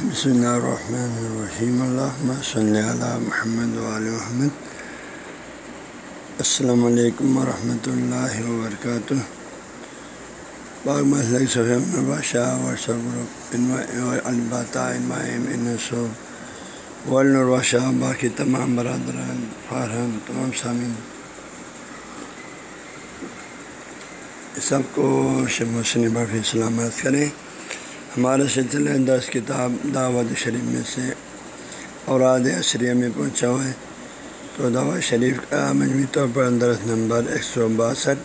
بسم اللہ الرحمن الرحیم اللہ صلی علی محمد علیہ محمد السلام علیکم ورحمۃ اللہ وبرکاتہ باغ مسلک صفیم بادشاہ ورثہ گروپ الباطا انسو ولنشاہ باقی تمام برادران فارحان تمام سامعین سب کو شب حسن برفی سلامت کریں ہمارے سلسلے دس کتاب دعوت شریف میں سے اوراد عصریہ میں پہنچا ہوا ہے۔ تو دعوت شریف کا مجموعی طور پر اندرس نمبر ایک سو باسٹھ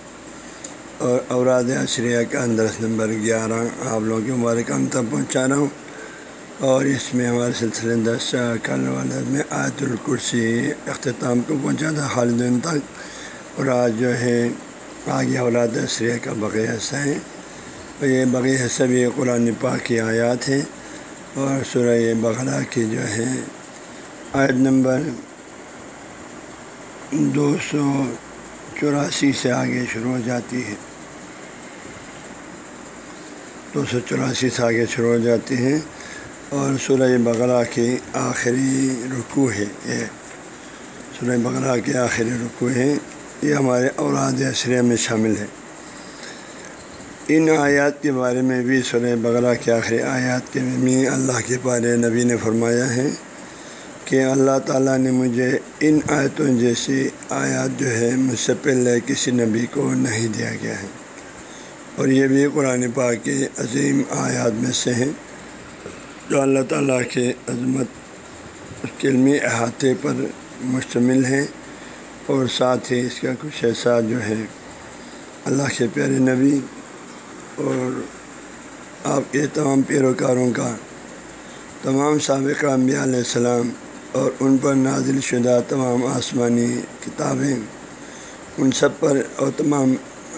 اور اوراد عصریہ کا اندرس نمبر گیارہ آپ لوگوں کے مبارک ہم تک پہنچا رہا ہوں۔ اور اس میں ہمارے سلسلے دس کل والے میں آیت الکرسی اختتام کو پہنچا تھا، خالدین تک۔ اور آج جو ہے، آگے اولاد عصریہ کا بقیہ حصہ ہے۔ یہ بقی حصہ بھی قرآن پاک کی آیات ہیں۔ اور سورہ بغرا کی جو ہے، آیت نمبر دو سو چوراسی سے آگے شروع ہو جاتی ہے۔ دو سو چوراسی سے آگے شروع ہو جاتی ہیں اور سورہ بغرا کی آخری رکوع ہے۔ یہ سورہ بغرا کے آخری رکوع ہے۔ یہ ہمارے اوراد عشرے میں شامل ہے۔ ان آیات کے بارے میں بھی سورہ بغرا کے آخری آیات کے میں اللہ کے بارے نبی نے فرمایا ہے کہ اللہ تعالیٰ نے مجھے ان آیتوں جیسی آیات جو ہے مجھ سے پہلے کسی نبی کو نہیں دیا گیا ہے۔ اور یہ بھی قرآن پاک کے عظیم آیات میں سے ہیں جو اللہ تعالیٰ کے عظمت علمی احاطے پر مشتمل ہیں اور ساتھ ہی اس کا کچھ ایسا جو ہے اللہ کے پیارے نبی اور آپ کے تمام پیروکاروں کا، تمام سابقہ انبیاء علیہ السلام اور ان پر نازل شدہ تمام آسمانی کتابیں، ان سب پر اور تمام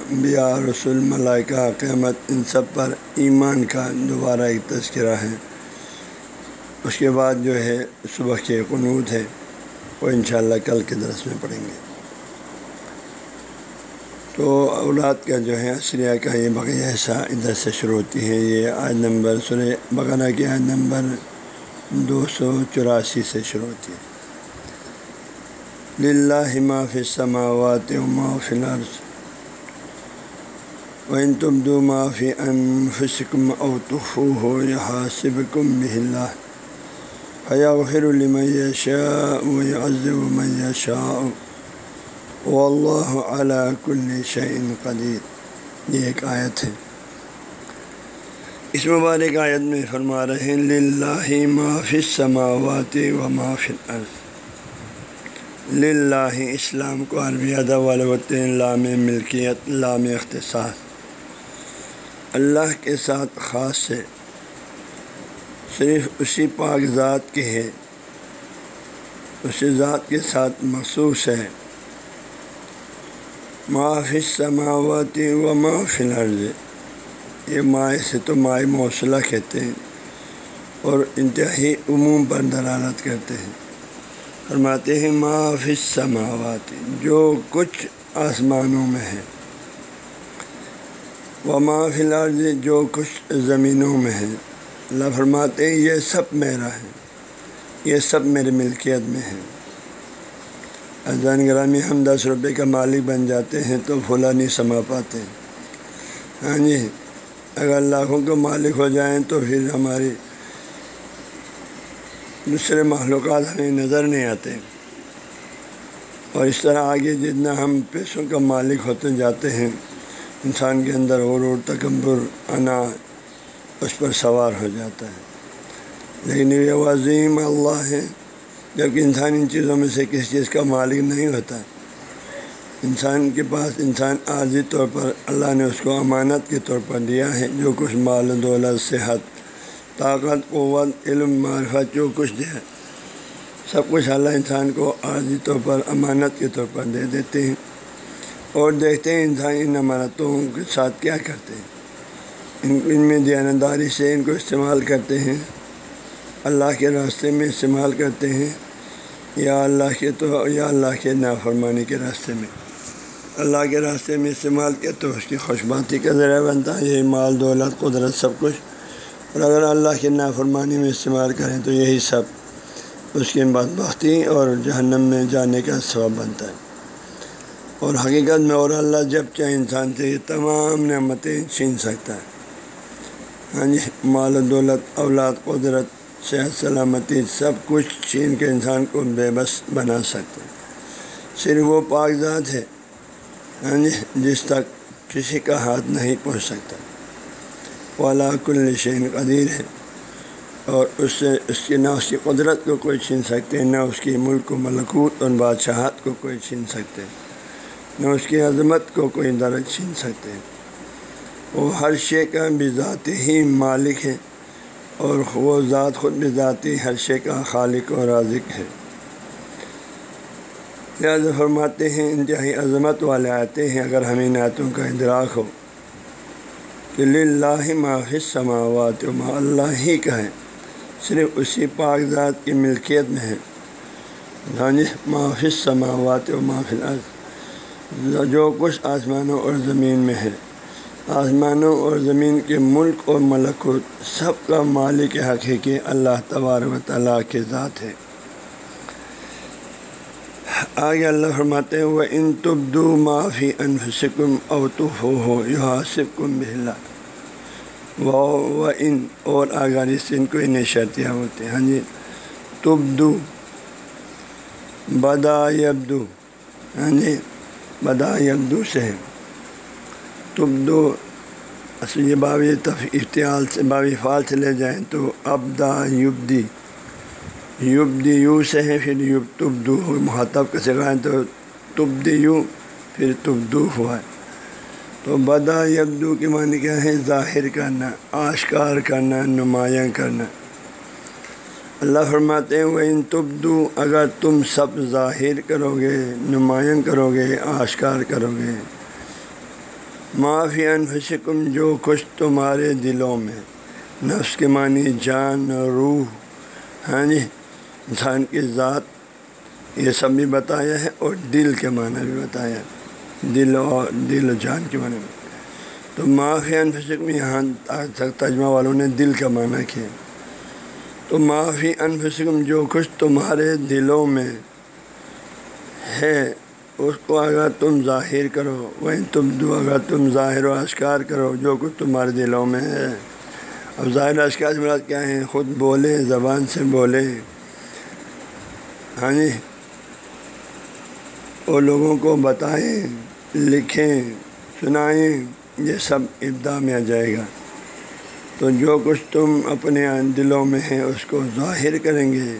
انبیاء، رسول، ملائکہ قیمت ان سب پر ایمان کا دوبارہ ایک تذکرہ ہے۔ اس کے بعد جو ہے، صبح کے قنوط ہے۔ وہ انشاءاللہ کل کے درس میں پڑھیں گے۔ تو اولاد کا جو ہے عصریہ کا یہ بقیہ ایسا ادھر سے شروع ہوتی ہے، یہ آج نمبر سر بغانہ کی آج نمبر دو سو چوراسی سے شروع ہوتی ہے۔ للہ ما فی السماوات و ما فی الارض، وَإِن تُبْدُوا مَا واللہ کل شعین قدیر۔ یہ ایک آیت ہے۔ اس مبارک آیت میں فرما رہے ہیں، للہ ما فی السماوات و ما فی الارض۔ للہ اسلام کو عربی ادب والے لام ملکیت، لام اختصاص۔ اللہ کے ساتھ خاص سے صرف اسی پاک ذات کے ہے۔ اسی ذات کے ساتھ مخصوص ہے۔ معافی سماواتی و معاف الارض۔ یہ مائع سے تو مائع موصلہ کہتے ہیں اور انتہائی عموم پر دلالت کرتے ہیں۔ فرماتے ہیں معافی سماواتی جو کچھ آسمانوں میں ہے۔ و معاف الارض، جو کچھ زمینوں میں ہے۔ اللہ فرماتے ہیں یہ سب میرا ہے۔ یہ سب میری ملکیت میں ہے۔ اذان گرامی ہم دس روپے کا مالک بن جاتے ہیں تو پھولا نہیں سما پاتے۔ ہاں جی اگر لاکھوں کے مالک ہو جائیں تو پھر ہماری دوسرے معلومات ہمیں نظر نہیں آتے۔ اور اس طرح آگے جتنا ہم پیسوں کا مالک ہوتے جاتے ہیں، انسان کے اندر اور اور تکبر، انا اس پر سوار ہو جاتا ہے۔ لیکن یہ عظیم اللہ ہے۔ جبکہ انسان ان چیزوں میں سے کسی چیز کا مالک نہیں ہوتا۔ انسان کے پاس انسان عارضی طور پر اللہ نے اس کو امانت کے طور پر دیا ہے، جو کچھ مال و دولت، صحت، طاقت، قوت، علم، معرفت، جو کچھ دیا سب کچھ اللہ انسان کو عارضی طور پر امانت کے طور پر دے دیتے ہیں۔ اور دیکھتے ہیں انسان ان امانتوں کے ساتھ کیا کرتے ہیں۔ ان ان میں دیانتداری سے ان کو استعمال کرتے ہیں۔ اللہ کے راستے میں استعمال کرتے ہیں۔ یا اللہ کے تو یا اللہ کے نافرمانی کے راستے میں۔ اللہ کے راستے میں استعمال کیا تو اس کی خوش باتی کا ذریعہ بنتا ہے یہ مال، دولت، قدرت، سب کچھ۔ اور اگر اللہ کی نافرمانی میں استعمال کریں تو یہی سب اس کی بدبختی اور جہنم میں جانے کا سبب بنتا ہے۔ اور حقیقت میں اور اللہ جب چاہے انسان سے یہ تمام نعمتیں چھین سکتا ہے۔ ہاں جی مال و دولت، اولاد، قدرت صحت، سلامتی، سب کچھ چھین کے انسان کو بے بس بنا سکتے صرف وہ پاک ذات ہے ہاں جی، جس تک کسی کا ہاتھ نہیں پہنچ سکتا۔ وہ کل شین قدیر ہے، اور اس سے، اس کی، نہ اس کی قدرت کو کوئی چھین سکتے نہ اس کی ملک و ملکوت اور بادشاہت کو کوئی چھین سکتے نہ اس کی عظمت کو کوئی درج چھین سکتے وہ ہر شے کا بھی ذاتی ہی مالک ہے۔ اور وہ ذات خود بھی ذاتی ہر شے کا خالق و رازق ہے۔ لہٰذا فرماتے ہیں انتہائی عظمت والے آتے ہیں، اگر ہمیں نعتوں کا ادراک ہو کہ لاہ معافِ سماوات ما اللہ ہی کا ہے، صرف اسی پاک ذات کی ملکیت میں ہے۔ یعنی جی معافِ سماوات و محفل جو کچھ آسمانوں اور زمین میں ہے۔ آسمانوں اور زمین کے ملک اور ملکوت، سب کا مالک حقیقی اللہ تبار و تعالیٰ کے ذات ہے۔ آگے اللہ فرماتے ہیں وہ ان تبدو معافی انفسکم اوتف ہو یہ حاصف کم بہلا و ان اور اگر اس ان کو انہیں شرطیاں ہوتے ہیں۔ ہاں جی تبدو، بدا یبدو ہاں جی بدا یبدو سے۔ تبدو اصل یہ باب افتعال سے باب فال سے لے جائیں تو ابدا یبدی یبدی یو سے ہے پھر یوب تبدو محتب کا سکھائیں تو تبدی یو، پھر تبدو ہوا ہے۔ تو بدا یبدو کے معنی کیا ہے؟ ظاہر کرنا، آشکار کرنا، نمایاں کرنا۔ اللہ فرماتے ہیں وہ ان تبدو، اگر تم سب ظاہر کرو گے، نمایاں کرو گے، آشکار کرو گے۔ معافی انفسکم جو کچھ تمہارے دلوں میں۔ نفس کے معنی جان، روح۔ ہاں جی انسان کی ذات۔ یہ سب بھی بتایا ہے اور دل کے معنی بھی بتایا ہے۔ دل اور دل و جان کے معنی میں تو معافی انفسکم یہاں آج تک تجمہ والوں نے دل کا معنی کیا۔ تو معافی انفسکم جو کچھ تمہارے دلوں میں ہے اس کو اگر تم ظاہر کرو، وہیں تم دو اگر تم ظاہر و اشکار کرو، جو کچھ تمہارے دلوں میں ہے۔ اب ظاہر اشکار سے مراد کیا ہے؟ خود بولے، زبان سے بولے۔ ہاں جی۔ وہ لوگوں کو بتائیں، لکھیں، سنائیں، یہ سب ابدا میں آ جائے گا۔ تو جو کچھ تم اپنے دلوں میں ہیں اس کو ظاہر کریں گے۔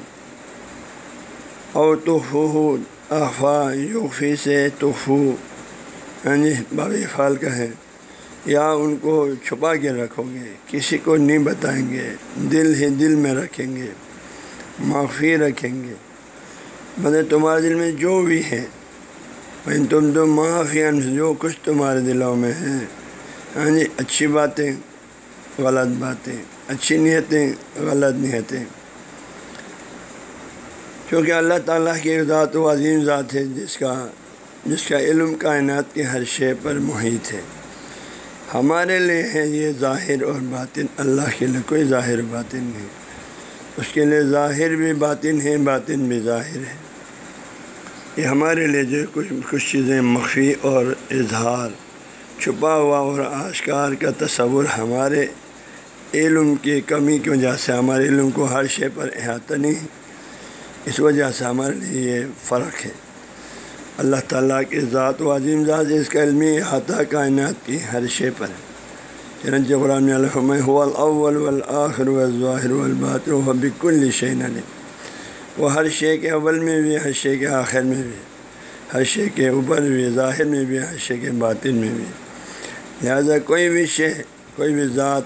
اور تو ہو افا یوفی سے توفو ہاں جی یعنی بابی فال کا ہے یا ان کو چھپا کے رکھو گے، کسی کو نہیں بتائیں گے۔ دل ہی دل میں رکھیں گے، معافی رکھیں گے۔ مطلب تمہارے دل میں جو بھی ہے تم تو معافی جو کچھ تمہارے دلوں میں ہے ہاں جی یعنی اچھی باتیں، غلط باتیں، اچھی نیتیں، غلط نیتیں۔ کیونکہ اللہ تعالیٰ کی ذات و عظیم ذات ہے، جس کا جس کا علم کائنات کے ہر شے پر محیط ہے۔ ہمارے لیے ہے یہ ظاہر اور باطن، اللہ کے لیے کوئی ظاہر باطن نہیں۔ اس کے لیے ظاہر بھی باطن ہے، باطن بھی ظاہر ہے۔ یہ ہمارے لیے جو کچھ کچھ چیزیں مخفی اور اظہار، چھپا ہوا اور آشکار کا تصور ہمارے علم کی کمی کی وجہ سے، ہمارے علم کو ہر شے پر احاطہ نہیں اس وجہ سے ہمارے لیے یہ فرق ہے۔ اللہ تعالیٰ کے ذات و عظیم ذات اس کا علمی احاطہ کائنات کی ہر شے پر ہے۔ چنانچہ قرآن الحم الاول والآخر والظاہر والباطن و بک الشین علی وہ ہر شے کے اول میں بھی، ہر شے کے آخر میں بھی، ہر شے کے اوپر بھی، ظاہر میں بھی، ہر شے کے باطن میں بھی۔ لہذا کوئی بھی شے، کوئی بھی ذات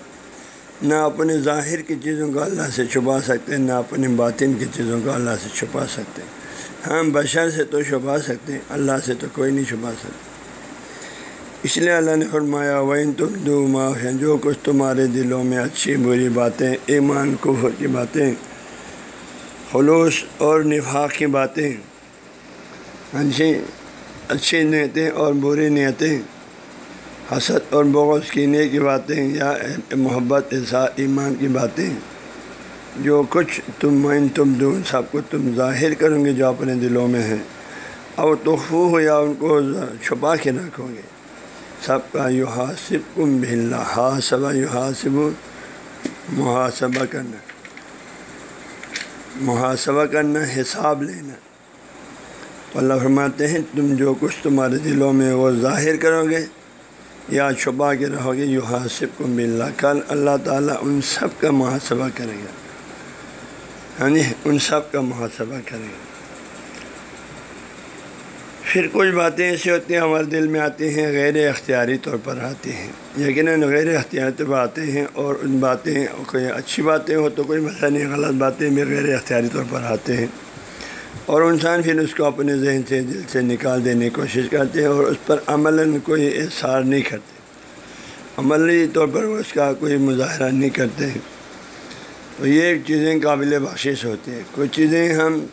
نہ اپنے ظاہر کی چیزوں کو اللہ سے چھپا سکتے، نہ اپنے باطن کی چیزوں کو اللہ سے چھپا سکتے۔ ہم بشر سے تو چھپا سکتے، اللہ سے تو کوئی نہیں چھپا سکتے اس لیے اللہ نے فرمایا وین تم دو معاف ہیں جو کچھ تمہارے دلوں میں اچھی بری باتیں، ایمان، کفر کی باتیں، خلوص اور نفاق کی باتیں ہاں جی اچھی نیتیں اور بری نیتیں حسد اور بغض کینے کی باتیں یا محبت ایمان کی باتیں، جو کچھ تم مین تم دون سب کو تم ظاہر کرو گے جو اپنے دلوں میں ہیں۔ اور تخو ہو یا ان کو چھپا کے رکھو گے۔ سب کا یو حاصب کم بھلا حاصبہ یو حاصب محاسبہ کرنا۔ محاسبہ کرنا، حساب لینا۔ اللہ فرماتے ہیں، تم جو کچھ تمہارے دلوں میں وہ ظاہر کرو گے۔ یا چھپا کے رہو گے یو حاصب کو مل کل اللہ تعالیٰ ان سب کا محاسبہ کرے گا۔ ہاں جی ان سب کا محاسبہ کرے گا۔ پھر کچھ باتیں ایسی ہوتی ہیں، ہمارے دل میں آتی ہیں، غیر اختیاری طور پر آتی ہیں۔ یقیناً غیر اختیاری طور پر آتے ہیں اور ان باتیں، کوئی اچھی باتیں ہو تو کوئی مسئلہ نہیں، غلط باتیں بھی غیر اختیاری طور پر آتے ہیں۔ اور انسان پھر اس کو اپنے ذہن سے دل سے نکال دینے کی کوشش کرتے ہیں اور اس پر عمل کوئی احسار نہیں کرتے۔ عملی طور پر وہ اس کا کوئی مظاہرہ نہیں کرتے۔ تو یہ چیزیں قابل بخشش ہوتی ہیں۔ کچھ چیزیں ہم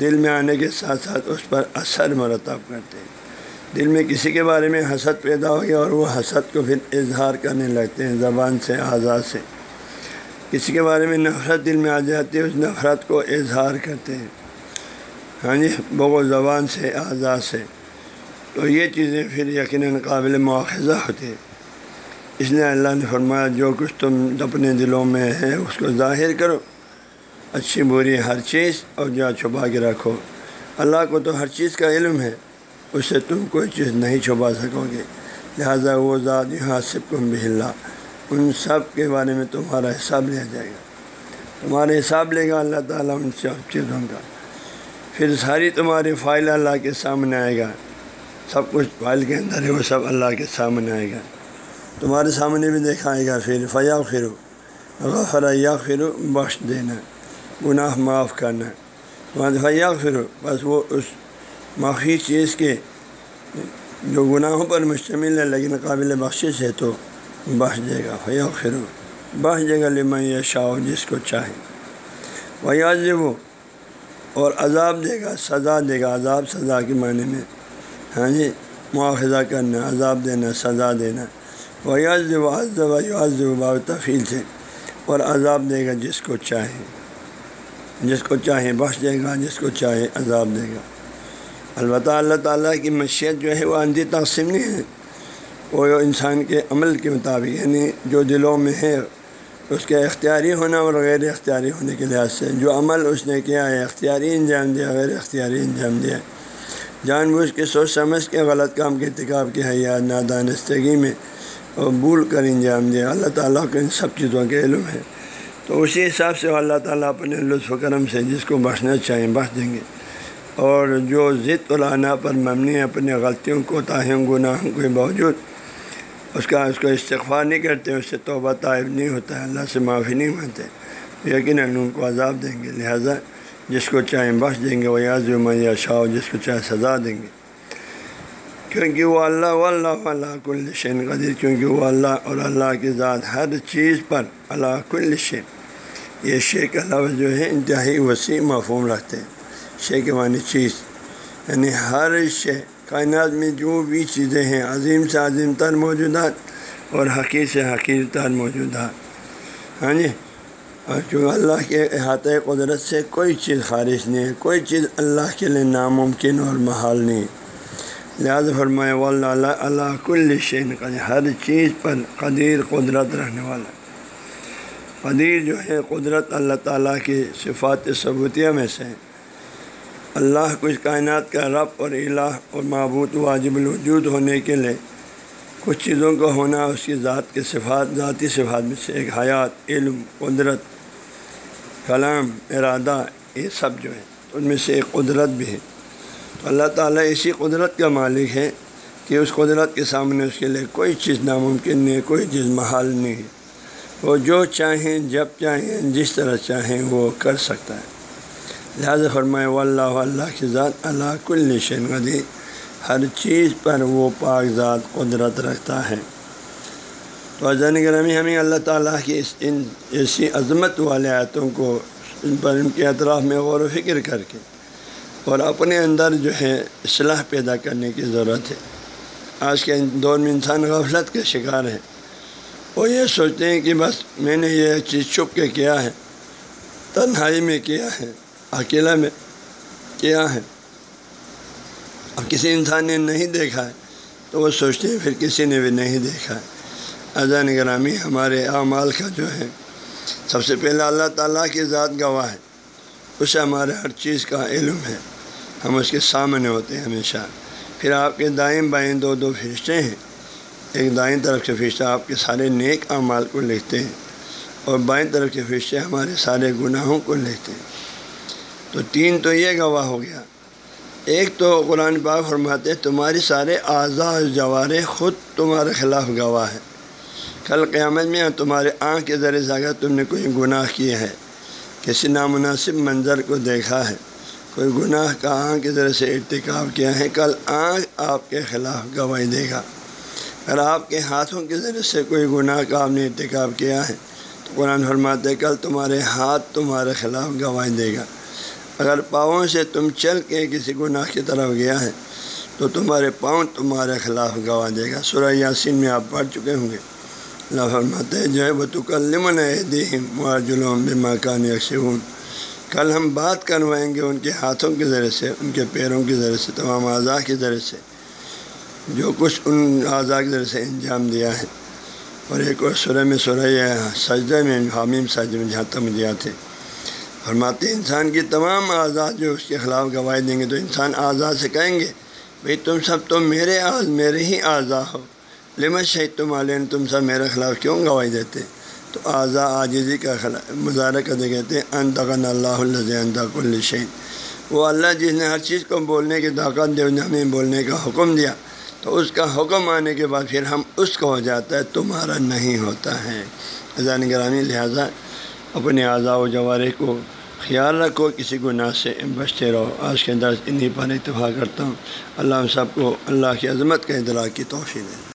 دل میں آنے کے ساتھ ساتھ اس پر اثر مرتب کرتے ہیں۔ دل میں کسی کے بارے میں حسد پیدا ہو گیا اور وہ حسد کو پھر اظہار کرنے لگتے ہیں زبان سے، آزاد سے۔ کسی کے بارے میں نفرت دل میں آ جاتی ہے، اس نفرت کو اظہار کرتے ہیں۔ یعنی ہاں جی بغو زبان سے آزاد سے۔ تو یہ چیزیں پھر یقیناً قابل مواخذہ ہوتی ہے اس لیے اللہ نے فرمایا، جو کچھ تم اپنے دلوں میں ہے، اس کو ظاہر کرو۔ اچھی، بری ہر چیز، اور جو چھپا کے رکھو۔ اللہ کو تو ہر چیز کا علم ہے، اس سے تم کوئی چیز نہیں چھپا سکو گے۔ لہٰذا وہ ذات یہاں سب کو بہلا ان سب کے بارے میں تمہارا حساب لیا جائے گا۔ تمہارا حساب لے گا، اللہ تعالیٰ ان سب چیزوں کا۔ پھر ساری تمہاری فائل اللہ کے سامنے آئے گا۔ سب کچھ فائل کے اندر ہے، وہ سب اللہ کے سامنے آئے گا۔ تمہارے سامنے بھی دیکھائے گا، پھر فیا پھرو غفر یا پھرو بخش دینا، گناہ معاف کرنا۔ وہاں فیا پھر بس وہ اس معافی چیز کے جو گناہوں پر مشتمل ہے، لیکن قابل بخشش ہے تو بخش دے گا۔ فیا پھر بخش دے گا لمن یا شاہ جس کو چاہے۔ ویاض وہ اور عذاب دے گا، سزا دے گا، عذاب سزا کے معنی میں۔ ہاں جی مواخذہ کرنا، عذاب دینا، سزا دینا۔ ویاض و عزب و تفیل سے۔ اور عذاب دے گا جس کو چاہے۔ جس کو چاہے بخش دے گا، جس کو چاہے عذاب دے گا۔ البتہ اللہ تعالیٰ کی مشیت جو ہے وہ اندھی تقسیم نہیں ہے۔ وہ انسان کے عمل کے مطابق یعنی جو دلوں میں ہے اس کے اختیاری ہونا اور غیر اختیاری ہونے کے لحاظ سے۔ جو عمل اس نے کیا ہے، اختیاری انجام دیا، غیر اختیاری انجام دیا۔ جان بوجھ کے سوچ سمجھ کے غلط کام کے ارتکاب کیا ہے، یا نادانستگی میں اور بھول کر انجام دیا۔ اللہ تعالیٰ کو ان سب چیزوں کے علم ہے۔ تو اسی حساب سے اللہ تعالیٰ اپنے لطف و کرم سے جس کو بخشنا چاہیں بخش دیں گے۔ اور جو ضد العنا پر مبنی اپنے غلطیوں کو، تاہم، گناہوں کے باوجود اس کا اس کو استغفار نہیں کرتے، اس سے توبہ طائب نہیں ہوتا ہے اللہ سے معافی نہیں مانتے یقیناً ان کو عذاب دیں گے، لہٰذا جس کو چاہیں بخش دیں گے وہ یاز یا شاہ جس کو چاہے سزا دیں گے۔ کیونکہ وہ اللہ و اللہ اللہ کل شین قدیر، کیونکہ وہ اللہ اور اللہ کی ذات ہر چیز پر اللہ کل شین یہ شے کا لفظ جو ہے، انتہائی وسیع مفہوم رکھتے ہیں۔ شے کے معنی چیز یعنی ہر شے کائنات میں جو بھی چیزیں ہیں، عظیم سے عظیم تر موجودات اور حقیق سے حقیر تر موجودات۔ ہاں جی؟ اور چونکہ اللہ کے احاطۂ قدرت سے کوئی چیز خارج نہیں ہے، کوئی چیز اللہ کے لیے ناممکن اور محال نہیں ہے۔ لہٰذا فرمائے واللہ اللہ کل شین قدیر، ہر چیز پر قدیر قدرت رہنے والا۔ قدیر جو ہے، قدرت اللہ تعالیٰ کی صفات ثبوتیہ میں سے اللہ کچھ کائنات کا رب اور الہ اور معبود واجب الوجود ہونے کے لیے کچھ چیزوں کا ہونا اس کی ذات کے صفات، ذاتی صفات میں سے ایک حیات، علم، قدرت، کلام، ارادہ، یہ سب جو ہے ان میں سے ایک قدرت بھی ہے۔ تو اللہ تعالیٰ اسی قدرت کا مالک ہے کہ اس قدرت کے سامنے اس کے لیے کوئی چیز ناممکن نہیں، کوئی چیز محال نہیں۔ ہے وہ جو چاہیں، جب چاہیں، جس طرح چاہیں، وہ کر سکتا ہے۔ لہٰذا فرمائے و اللہ اللہ کی ذات اللہ کل شین غدی ہر چیز پر وہ پاک ذات قدرت رکھتا ہے۔ تو اذان گرامی ہمیں اللہ تعالیٰ کی اس ان، ایسی عظمت والے آیتوں کو ان پر ان کے اطراف میں غور و فکر کر کے اور اپنے اندر جو ہے اصلاح پیدا کرنے کی ضرورت ہے۔ آج کے دور میں انسان غفلت کے شکار ہے۔ وہ یہ سوچتے ہیں کہ بس میں نے یہ چیز چھپ کے کیا ہے، تنہائی میں کیا ہے۔ اکیلا میں کیا ہے؟ اور کسی انسان نے نہیں دیکھا ہے، تو وہ سوچتے ہیں پھر کسی نے بھی نہیں دیکھا ہے۔ اذان گرامی ہمارے اعمال کا جو ہے، سب سے پہلے اللہ تعالیٰ کی ذات گواہ ہے۔ اسے ہمارے ہر چیز کا علم ہے۔ ہم اس کے سامنے ہوتے ہیں ہمیشہ۔ پھر آپ کے دائیں بائیں دو دو فرشتے ہیں۔ ایک دائیں طرف کے فرشتہ آپ کے سارے نیک اعمال کو لکھتے ہیں، اور بائیں طرف کے فرشتے ہمارے سارے گناہوں کو لکھتے ہیں۔ تو تین تو یہ گواہ ہو گیا۔ ایک تو قرآن پاک فرماتے ہیں، تمہاری سارے اعضاء جوارے خود تمہارے خلاف گواہ ہے کل قیامت میں تمہارے آنکھ کے ذریعے سے اگر تم نے کوئی گناہ کیا ہے کسی نامناسب منظر کو دیکھا ہے، کوئی گناہ کا آنکھ کے ذریعے سے ارتکاب کیا ہے، کل آنکھ آپ کے خلاف گواہی دے گا۔ اگر آپ کے ہاتھوں کے ذریعے سے کوئی گناہ کا آپ نے ارتکاب کیا ہے، تو قرآن فرماتے کل تمہارے ہاتھ تمہارے خلاف گواہی دے گا۔ اگر پاؤں سے تم چل کے کسی گناہ کی طرف گیا ہے، تو تمہارے پاؤں تمہارے خلاف گواہ دے گا۔ سورہ یاسین میں آپ پڑھ چکے ہوں گے۔ اللہ فرماتے جو ہے وہ تو کلمن معجلوم بے مکان یکسون کل ہم بات کروائیں گے ان کے ہاتھوں کے ذریعے سے، ان کے پیروں کے ذریعے سے، تمام اعضاء کے ذریعے سے۔ جو کچھ ان اعضاء کے ذریعے سے انجام دیا ہے۔ اور ایک اور سورہ میں، سورہ سجدہ میں، حامیم سجدہ میں جہاں تک دیا تھے فرماتے انسان کی تمام اعضاء جو اس کے خلاف گواہی دیں گے تو انسان اعضاء سے کہیں گے، بھئی تم سب تو میرے آز میرے ہی اعضاء ہو۔ لمت شہید تم عالین تم سب میرے خلاف کیوں گواہی دیتے؟ تو اعضا عاجزی کا خلاف مظاہرہ کرتے کہتے ہیں انتقن اللہ انتق الشہید وہ اللہ جس نے ہر چیز کو بولنے کی طاقت دے ہمیں بولنے کا حکم دیا۔ تو اس کا حکم آنے کے بعد پھر ہم اس کو ہو جاتا ہے، تمہارا نہیں ہوتا ہے۔ اذان گرامی، لہٰذا اپنے اعضاء و جوارے کو خیال رکھو کسی گناہ سے بچتے رہو۔ آج کے اندر انہیں پر اتفاق کرتا ہوں۔ اللہ سب کو اللہ کی عظمت کا ادراک کی توفیق دے۔